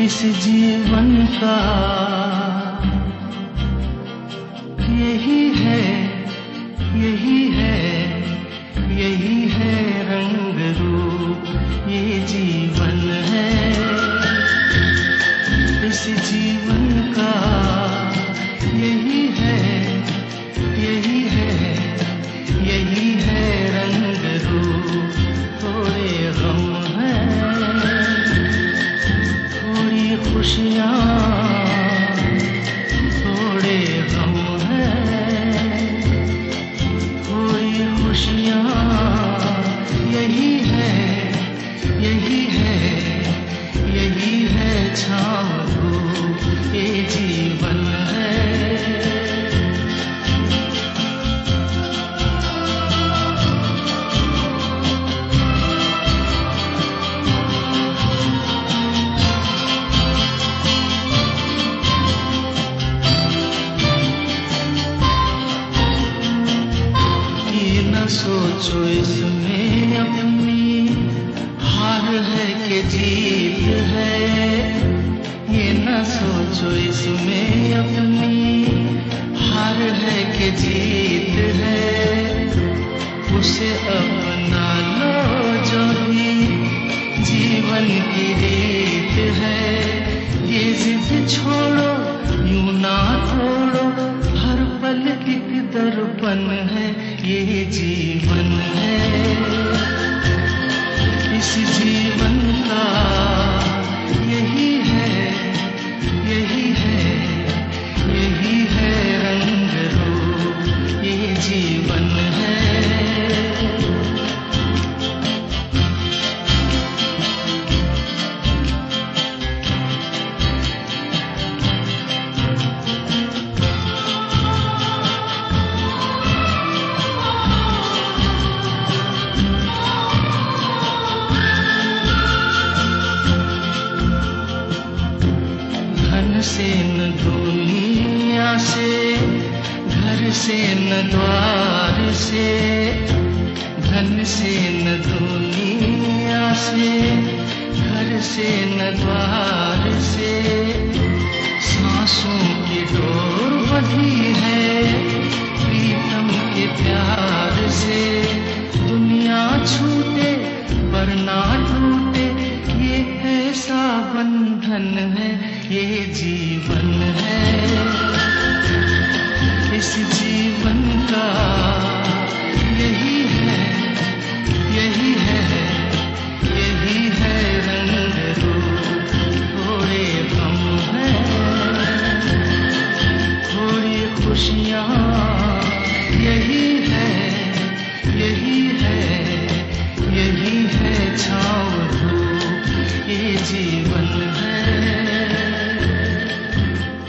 इस जीवन का। यही है यही है। 不是要。सोचो इसमें अपनी हार है कि जीत है। ये न सोचो इसमें अपनी हार है कि जीत है। उसे अपना लो जो भी जीवन की रीत है। ये जिद छोड़ो, यूँ ना हर पल की दर्पण है ये जीवन न दुनिया से, घर से न द्वार से, धन से न दुनिया से, घर से न द्वार से। सांसों की डोर बधी है, प्रीतम के प्यार से। दुनिया छूटे पर ना बंधन है ये जीवन है